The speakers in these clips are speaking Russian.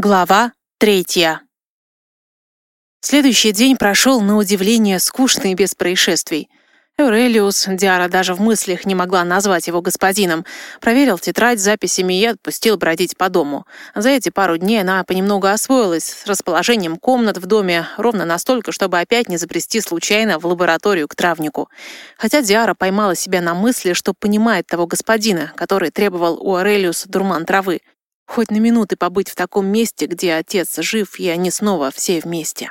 Глава третья. Следующий день прошел на удивление скучно и без происшествий. Эурелиус, Диара даже в мыслях не могла назвать его господином, проверил тетрадь с записями и отпустил бродить по дому. За эти пару дней она понемногу освоилась с расположением комнат в доме ровно настолько, чтобы опять не забрести случайно в лабораторию к травнику. Хотя Диара поймала себя на мысли, что понимает того господина, который требовал у Аурелиуса дурман травы. Хоть на минуты побыть в таком месте, где отец жив, и они снова все вместе.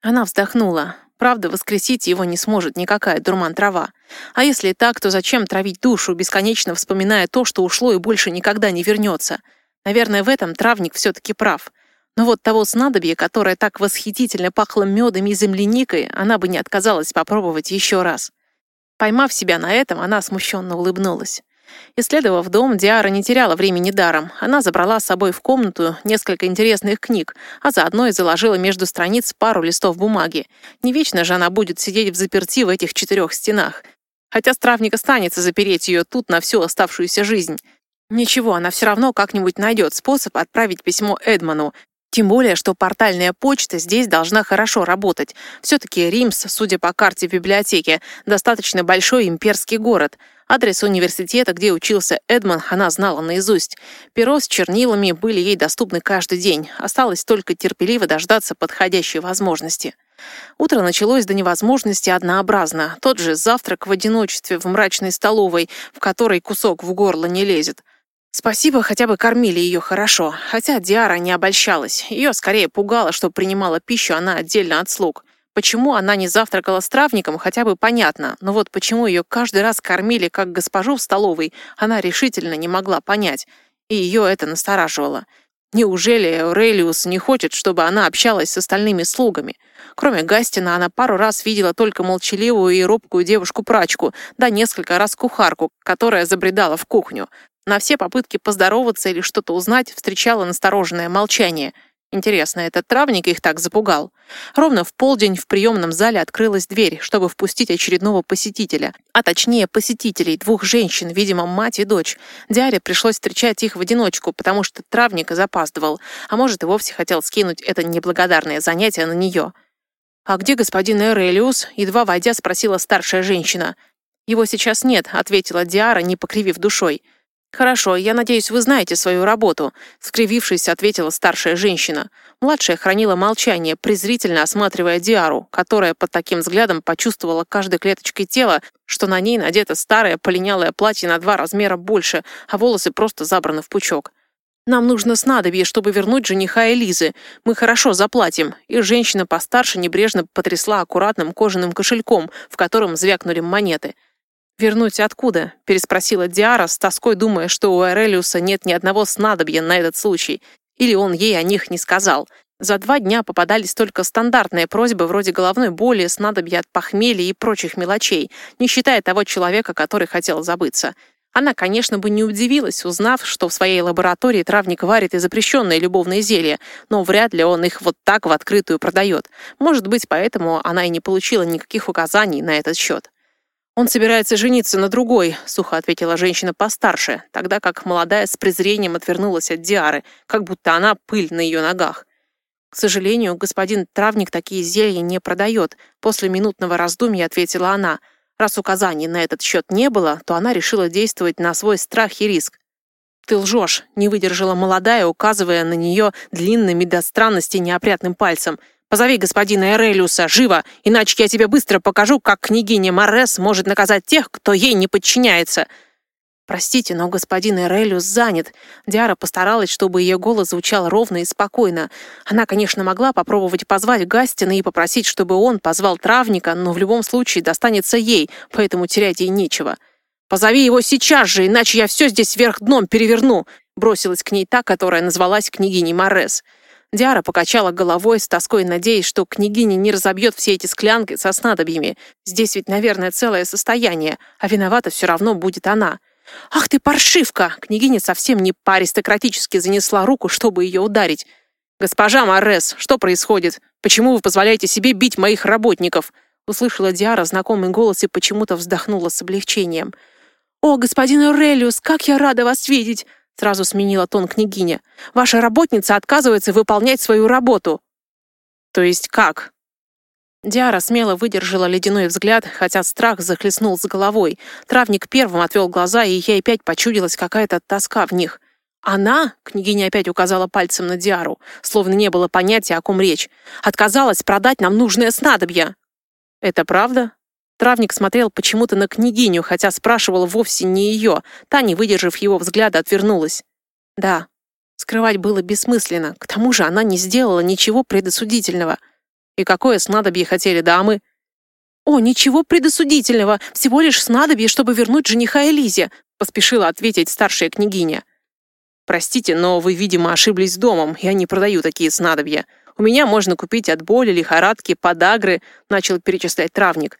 Она вздохнула. Правда, воскресить его не сможет никакая дурман-трава. А если так, то зачем травить душу, бесконечно вспоминая то, что ушло и больше никогда не вернется? Наверное, в этом травник все-таки прав. Но вот того снадобья, которое так восхитительно пахло медом и земляникой, она бы не отказалась попробовать еще раз. Поймав себя на этом, она смущенно улыбнулась. Исследовав дом, Диара не теряла времени даром. Она забрала с собой в комнату несколько интересных книг, а заодно и заложила между страниц пару листов бумаги. Не вечно же она будет сидеть в заперти в этих четырех стенах. Хотя стравник останется запереть ее тут на всю оставшуюся жизнь. Ничего, она все равно как-нибудь найдет способ отправить письмо Эдману, тем более, что портальная почта здесь должна хорошо работать. Все-таки Римс, судя по карте в библиотеке, достаточно большой имперский город. Адрес университета, где учился Эдмон, она знала наизусть. Перо с чернилами были ей доступны каждый день. Осталось только терпеливо дождаться подходящей возможности. Утро началось до невозможности однообразно. Тот же завтрак в одиночестве в мрачной столовой, в которой кусок в горло не лезет. Спасибо, хотя бы кормили ее хорошо. Хотя Диара не обольщалась. Ее скорее пугало, что принимала пищу она отдельно от слуг. Почему она не завтракала с травником, хотя бы понятно. Но вот почему ее каждый раз кормили как госпожу в столовой, она решительно не могла понять. И ее это настораживало. Неужели Аурелиус не хочет, чтобы она общалась с остальными слугами? Кроме Гастина, она пару раз видела только молчаливую и робкую девушку-прачку, да несколько раз кухарку, которая забредала в кухню. На все попытки поздороваться или что-то узнать встречала настороженное молчание. Интересно, этот травник их так запугал? Ровно в полдень в приемном зале открылась дверь, чтобы впустить очередного посетителя, а точнее посетителей, двух женщин, видимо, мать и дочь. Диаре пришлось встречать их в одиночку, потому что травник запаздывал, а может и вовсе хотел скинуть это неблагодарное занятие на нее. «А где господин Эрелиус?» — едва войдя, спросила старшая женщина. «Его сейчас нет», — ответила Диара, не покривив душой. «Хорошо, я надеюсь, вы знаете свою работу», — скривившись, ответила старшая женщина. Младшая хранила молчание, презрительно осматривая Диару, которая под таким взглядом почувствовала каждой клеточкой тела, что на ней надето старое полинялое платье на два размера больше, а волосы просто забраны в пучок. «Нам нужно снадобье, чтобы вернуть жениха Элизы. Мы хорошо заплатим». И женщина постарше небрежно потрясла аккуратным кожаным кошельком, в котором звякнули монеты — «Вернуть откуда?» — переспросила Диара, с тоской думая, что у Эрелиуса нет ни одного снадобья на этот случай. Или он ей о них не сказал. За два дня попадались только стандартные просьбы вроде головной боли, снадобья от похмелья и прочих мелочей, не считая того человека, который хотел забыться. Она, конечно, бы не удивилась, узнав, что в своей лаборатории травник варит и запрещенные любовные зелья, но вряд ли он их вот так в открытую продает. Может быть, поэтому она и не получила никаких указаний на этот счет. «Он собирается жениться на другой», — сухо ответила женщина постарше, тогда как молодая с презрением отвернулась от Диары, как будто она пыль на ее ногах. «К сожалению, господин травник такие зелья не продает», — после минутного раздумья ответила она. Раз указаний на этот счет не было, то она решила действовать на свой страх и риск. «Ты лжешь», — не выдержала молодая, указывая на нее длинным и до странности неопрятным пальцем — Позови господина Эрелиуса, живо, иначе я тебе быстро покажу, как княгиня Морес может наказать тех, кто ей не подчиняется». «Простите, но господин Эрелиус занят». Диара постаралась, чтобы ее голос звучал ровно и спокойно. Она, конечно, могла попробовать позвать Гастина и попросить, чтобы он позвал травника, но в любом случае достанется ей, поэтому терять ей нечего. «Позови его сейчас же, иначе я все здесь вверх дном переверну», бросилась к ней та, которая назвалась княгиней Морес. Диара покачала головой с тоской, надеясь, что княгиня не разобьет все эти склянки со снадобьями. Здесь ведь, наверное, целое состояние, а виновата все равно будет она. «Ах ты, паршивка!» Княгиня совсем не по-аристократически занесла руку, чтобы ее ударить. «Госпожа Морес, что происходит? Почему вы позволяете себе бить моих работников?» Услышала Диара знакомый голос и почему-то вздохнула с облегчением. «О, господин Аурелиус, как я рада вас видеть!» Сразу сменила тон княгиня. «Ваша работница отказывается выполнять свою работу». «То есть как?» Диара смело выдержала ледяной взгляд, хотя страх захлестнул с головой. Травник первым отвел глаза, и ей опять почудилась какая-то тоска в них. «Она?» — княгиня опять указала пальцем на Диару, словно не было понятия, о ком речь. «Отказалась продать нам нужное снадобье!» «Это правда?» Травник смотрел почему-то на княгиню, хотя спрашивал вовсе не ее. Та, не выдержав его взгляда, отвернулась. «Да». Скрывать было бессмысленно. К тому же она не сделала ничего предосудительного. И какое снадобье хотели дамы? «О, ничего предосудительного! Всего лишь снадобье, чтобы вернуть жениха Элизе!» поспешила ответить старшая княгиня. «Простите, но вы, видимо, ошиблись домом. Я не продаю такие снадобья. У меня можно купить от боли, лихорадки, подагры», начал перечислять травник.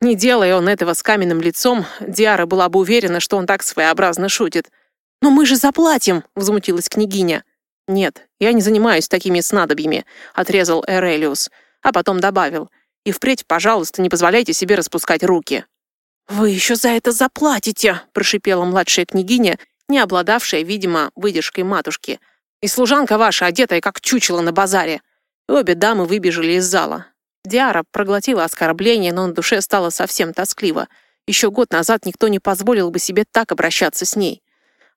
Не делая он этого с каменным лицом, Диара была бы уверена, что он так своеобразно шутит. «Но мы же заплатим!» — возмутилась княгиня. «Нет, я не занимаюсь такими снадобьями», — отрезал Эрелиус а потом добавил. «И впредь, пожалуйста, не позволяйте себе распускать руки». «Вы еще за это заплатите!» – прошипела младшая княгиня, не обладавшая, видимо, выдержкой матушки. «И служанка ваша, одетая как чучело на базаре!» обе дамы выбежали из зала. Диара проглотила оскорбление, но на душе стало совсем тоскливо. Еще год назад никто не позволил бы себе так обращаться с ней.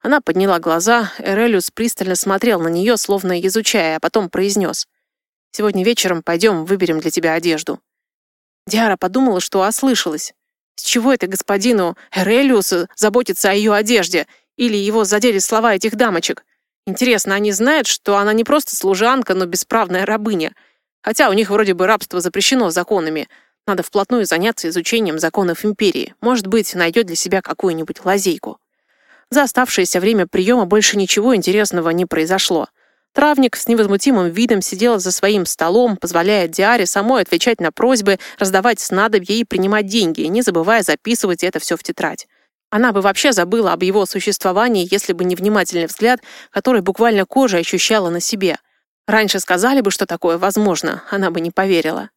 Она подняла глаза, Эрелиус пристально смотрел на нее, словно изучая, а потом произнес – Сегодня вечером пойдем, выберем для тебя одежду». Диара подумала, что ослышалась. С чего это господину Эрелиусу заботиться о ее одежде? Или его задели слова этих дамочек? Интересно, они знают, что она не просто служанка, но бесправная рабыня? Хотя у них вроде бы рабство запрещено законами. Надо вплотную заняться изучением законов империи. Может быть, найдет для себя какую-нибудь лазейку. За оставшееся время приема больше ничего интересного не произошло. Травник с невозмутимым видом сидел за своим столом, позволяя Диаре самой отвечать на просьбы, раздавать снадобья и принимать деньги, не забывая записывать это все в тетрадь. Она бы вообще забыла об его существовании, если бы не внимательный взгляд, который буквально кожей ощущала на себе. Раньше сказали бы, что такое возможно, она бы не поверила.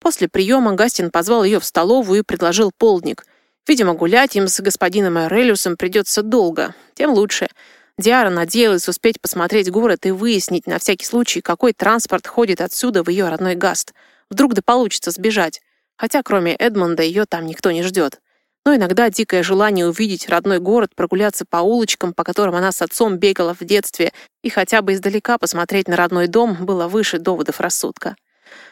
После приема Гастин позвал ее в столовую и предложил полдник. Видимо, гулять им с господином Эрелиусом придется долго, тем лучше — Диара надеялась успеть посмотреть город и выяснить на всякий случай, какой транспорт ходит отсюда в ее родной Гаст. Вдруг да получится сбежать. Хотя кроме Эдмонда ее там никто не ждет. Но иногда дикое желание увидеть родной город, прогуляться по улочкам, по которым она с отцом бегала в детстве, и хотя бы издалека посмотреть на родной дом, было выше доводов рассудка.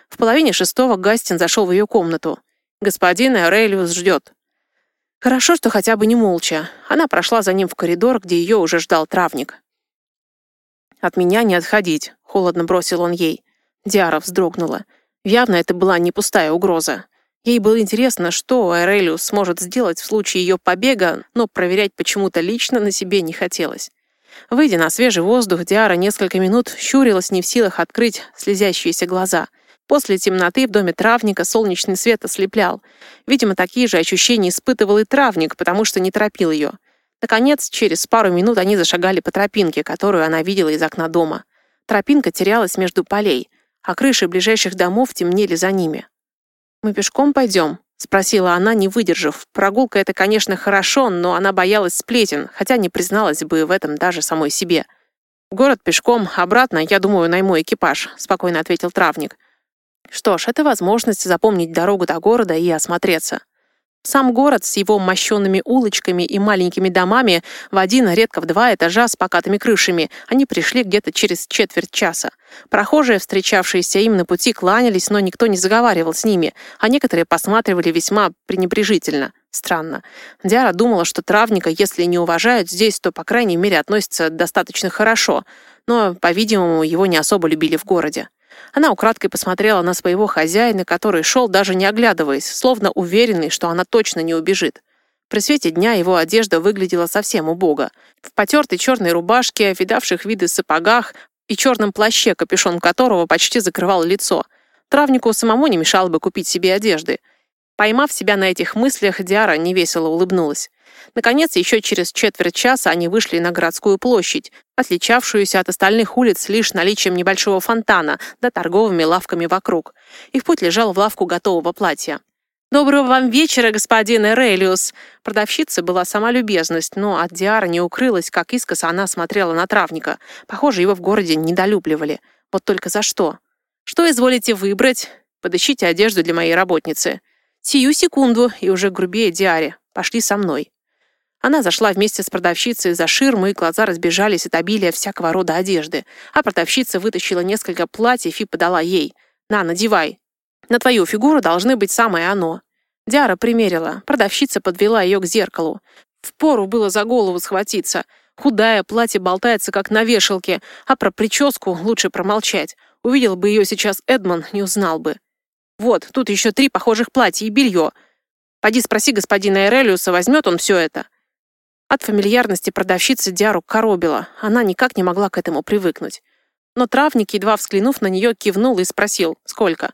В половине шестого Гастин зашел в ее комнату. «Господин Аурелиус ждет», Хорошо, что хотя бы не молча. Она прошла за ним в коридор, где ее уже ждал травник. «От меня не отходить», — холодно бросил он ей. Диара вздрогнула. Явно это была не пустая угроза. Ей было интересно, что Аэрелиус сможет сделать в случае ее побега, но проверять почему-то лично на себе не хотелось. Выйдя на свежий воздух, Диара несколько минут щурилась не в силах открыть слезящиеся глаза — После темноты в доме травника солнечный свет ослеплял. Видимо, такие же ощущения испытывал и травник, потому что не торопил ее. Наконец, через пару минут они зашагали по тропинке, которую она видела из окна дома. Тропинка терялась между полей, а крыши ближайших домов темнели за ними. «Мы пешком пойдем?» — спросила она, не выдержав. Прогулка — это, конечно, хорошо, но она боялась сплетен, хотя не призналась бы в этом даже самой себе. «В город пешком, обратно, я думаю, найму экипаж», — спокойно ответил травник. Что ж, это возможность запомнить дорогу до города и осмотреться. Сам город с его мощенными улочками и маленькими домами в один, редко в два этажа с покатыми крышами они пришли где-то через четверть часа. Прохожие, встречавшиеся им на пути, кланялись, но никто не заговаривал с ними, а некоторые посматривали весьма пренебрежительно. Странно. Диара думала, что травника, если не уважают здесь, то, по крайней мере, относятся достаточно хорошо, но, по-видимому, его не особо любили в городе. Она украдкой посмотрела на своего хозяина, который шел, даже не оглядываясь, словно уверенный, что она точно не убежит. При свете дня его одежда выглядела совсем убого. В потертой черной рубашке, видавших виды сапогах и черном плаще, капюшон которого почти закрывал лицо. Травнику самому не мешало бы купить себе одежды. Поймав себя на этих мыслях, Диара невесело улыбнулась. Наконец, еще через четверть часа они вышли на городскую площадь, отличавшуюся от остальных улиц лишь наличием небольшого фонтана да торговыми лавками вокруг. Их путь лежал в лавку готового платья. «Доброго вам вечера, господин Эрелиус!» Продавщица была сама любезность, но от Диара не укрылась, как искоса она смотрела на травника. Похоже, его в городе недолюбливали. Вот только за что? «Что изволите выбрать? Подыщите одежду для моей работницы». «Сию секунду!» и уже грубее Диаре. «Пошли со мной». Она зашла вместе с продавщицей за ширму, и глаза разбежались от обилия всякого рода одежды. А продавщица вытащила несколько платьев и подала ей. «На, надевай. На твою фигуру должны быть самое оно». Диара примерила. Продавщица подвела ее к зеркалу. Впору было за голову схватиться. Худая, платье болтается, как на вешалке, а про прическу лучше промолчать. Увидел бы ее сейчас Эдмон, не узнал бы. Вот, тут еще три похожих платья и белье. Пойди спроси господина Эрелиуса, возьмет он все это. От фамильярности продавщицы Диару коробила. Она никак не могла к этому привыкнуть. Но травник, едва взглянув на нее, кивнул и спросил, сколько.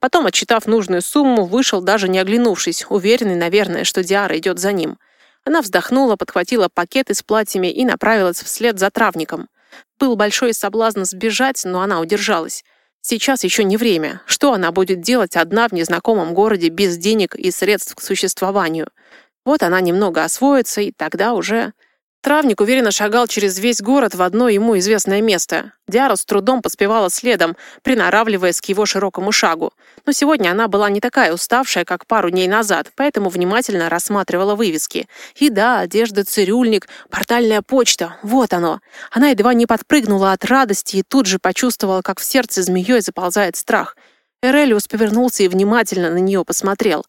Потом, отчитав нужную сумму, вышел, даже не оглянувшись, уверенный, наверное, что Диара идет за ним. Она вздохнула, подхватила пакеты с платьями и направилась вслед за травником. Был большой соблазн сбежать, но она удержалась. Сейчас еще не время. Что она будет делать одна в незнакомом городе без денег и средств к существованию? Вот она немного освоится, и тогда уже... Травник уверенно шагал через весь город в одно ему известное место. Диара с трудом поспевала следом, приноравливаясь к его широкому шагу. Но сегодня она была не такая уставшая, как пару дней назад, поэтому внимательно рассматривала вывески. Еда, одежда, цирюльник, портальная почта — вот оно. Она едва не подпрыгнула от радости и тут же почувствовала, как в сердце змеей заползает страх. Эрелиус повернулся и внимательно на нее посмотрел.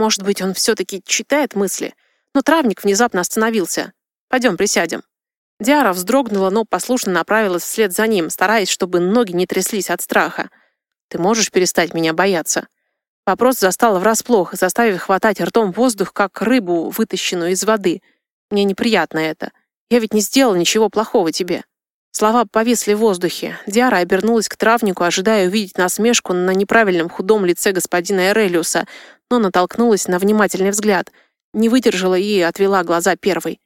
Может быть, он все-таки читает мысли? Но травник внезапно остановился. Пойдем присядем». Диара вздрогнула, но послушно направилась вслед за ним, стараясь, чтобы ноги не тряслись от страха. «Ты можешь перестать меня бояться?» Вопрос застал врасплох, заставив хватать ртом воздух, как рыбу, вытащенную из воды. «Мне неприятно это. Я ведь не сделал ничего плохого тебе». Слова повисли в воздухе. Диара обернулась к травнику, ожидая увидеть насмешку на неправильном худом лице господина Эрелиуса, но натолкнулась на внимательный взгляд. Не выдержала и отвела глаза первой.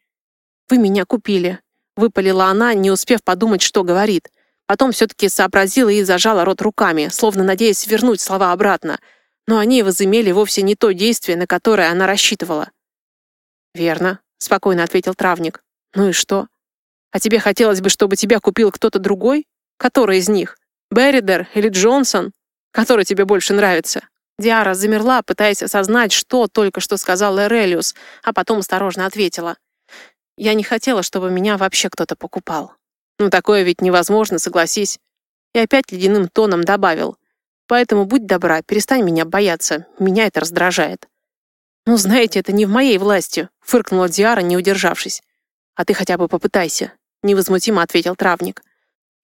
«Вы меня купили», — выпалила она, не успев подумать, что говорит. Потом все-таки сообразила и зажала рот руками, словно надеясь вернуть слова обратно. Но они возымели вовсе не то действие, на которое она рассчитывала. «Верно», — спокойно ответил травник. «Ну и что? А тебе хотелось бы, чтобы тебя купил кто-то другой? Который из них? Берридер или Джонсон? Который тебе больше нравится?» Диара замерла, пытаясь осознать, что только что сказал Эрелиус, а потом осторожно ответила. Я не хотела, чтобы меня вообще кто-то покупал. Ну, такое ведь невозможно, согласись. И опять ледяным тоном добавил. Поэтому будь добра, перестань меня бояться. Меня это раздражает. Ну, знаете, это не в моей власти, фыркнула Диара, не удержавшись. А ты хотя бы попытайся, невозмутимо ответил травник.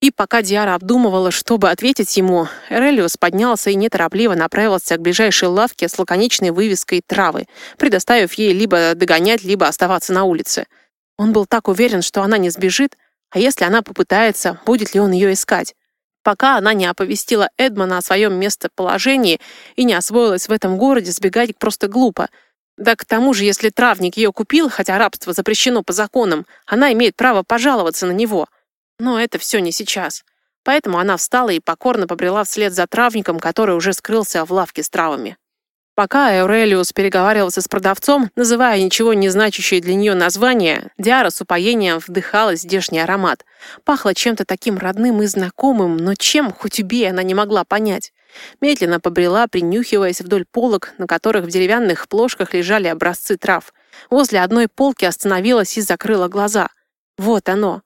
И пока Диара обдумывала, чтобы ответить ему, Эрелиус поднялся и неторопливо направился к ближайшей лавке с лаконичной вывеской «Травы», предоставив ей либо догонять, либо оставаться на улице. Он был так уверен, что она не сбежит, а если она попытается, будет ли он ее искать? Пока она не оповестила Эдмона о своем местоположении и не освоилась в этом городе, сбегать просто глупо. Да к тому же, если травник ее купил, хотя рабство запрещено по законам, она имеет право пожаловаться на него. Но это все не сейчас. Поэтому она встала и покорно побрела вслед за травником, который уже скрылся в лавке с травами. Пока Эурелиус переговаривался с продавцом, называя ничего не значащее для нее название, Диара с упоением вдыхала здешний аромат. Пахло чем-то таким родным и знакомым, но чем, хоть убей, она не могла понять. Медленно побрела, принюхиваясь вдоль полок, на которых в деревянных плошках лежали образцы трав. Возле одной полки остановилась и закрыла глаза. Вот оно.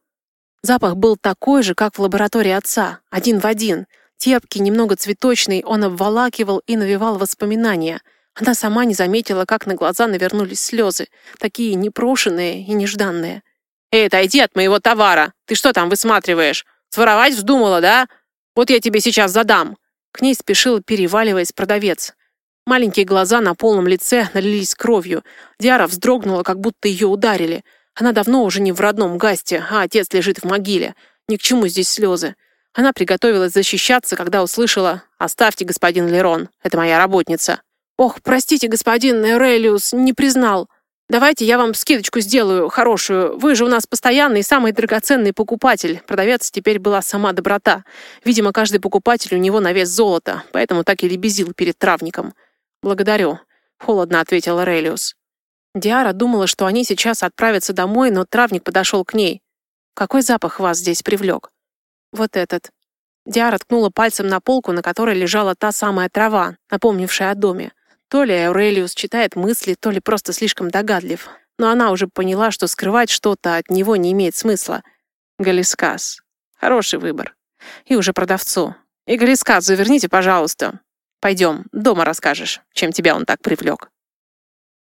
Запах был такой же, как в лаборатории отца, один в один — Терпкий, немного цветочный, он обволакивал и навевал воспоминания. Она сама не заметила, как на глаза навернулись слезы, такие непрошенные и нежданные. «Эй, отойди от моего товара! Ты что там высматриваешь? Своровать вздумала, да? Вот я тебе сейчас задам!» К ней спешил, переваливаясь, продавец. Маленькие глаза на полном лице налились кровью. Диара вздрогнула, как будто ее ударили. Она давно уже не в родном гасте, а отец лежит в могиле. Ни к чему здесь слезы. Она приготовилась защищаться, когда услышала «Оставьте, господин Лерон, это моя работница». «Ох, простите, господин Эрелиус, не признал. Давайте я вам скидочку сделаю, хорошую. Вы же у нас постоянный самый драгоценный покупатель». Продавец теперь была сама доброта. Видимо, каждый покупатель у него на вес золота, поэтому так и лебезил перед травником. «Благодарю. — холодно ответил Релиус. Диара думала, что они сейчас отправятся домой, но травник подошел к ней. «Какой запах вас здесь привлек?» «Вот этот». Диара ткнула пальцем на полку, на которой лежала та самая трава, напомнившая о доме. То ли Аурелиус читает мысли, то ли просто слишком догадлив. Но она уже поняла, что скрывать что-то от него не имеет смысла. Галискас. Хороший выбор. И уже продавцу. И Галискас, заверните, пожалуйста. Пойдем, дома расскажешь, чем тебя он так привлек.